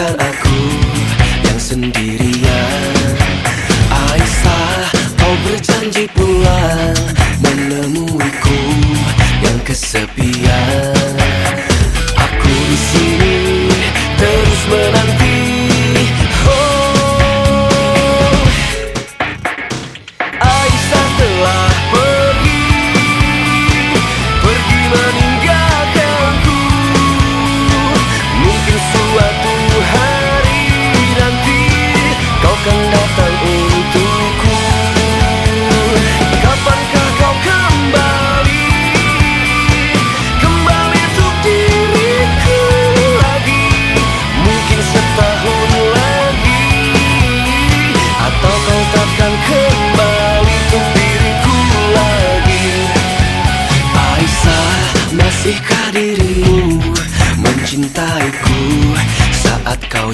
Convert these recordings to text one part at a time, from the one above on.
Biarkan aku yang sendirian. Aisyah, kau berjanji pulang Menemuiku yang kesepian.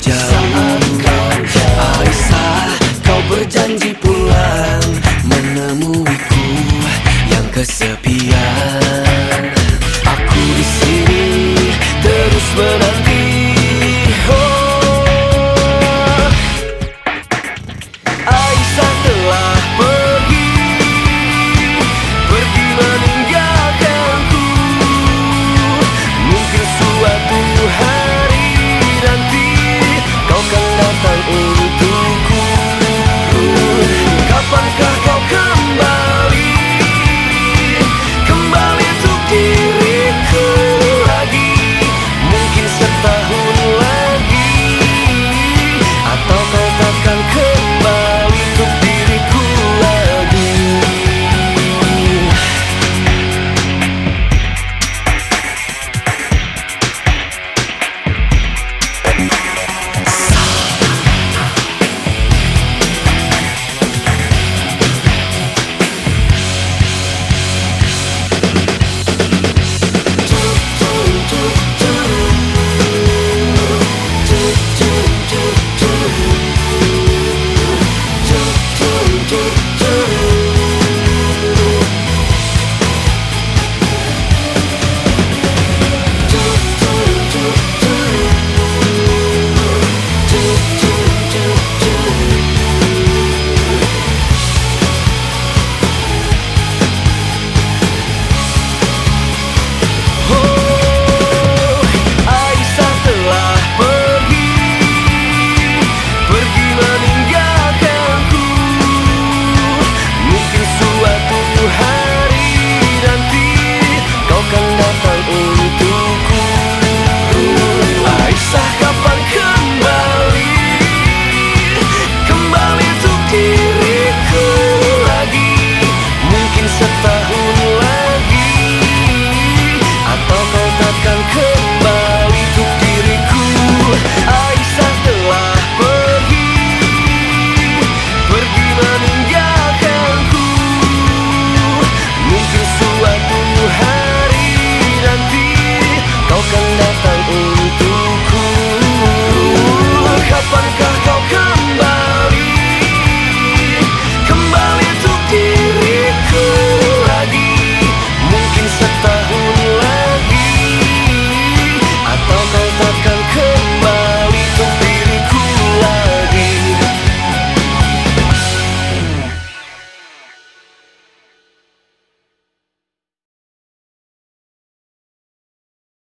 jauh Aisyah, kau berjanji pulang Menemuiku yang kesepian.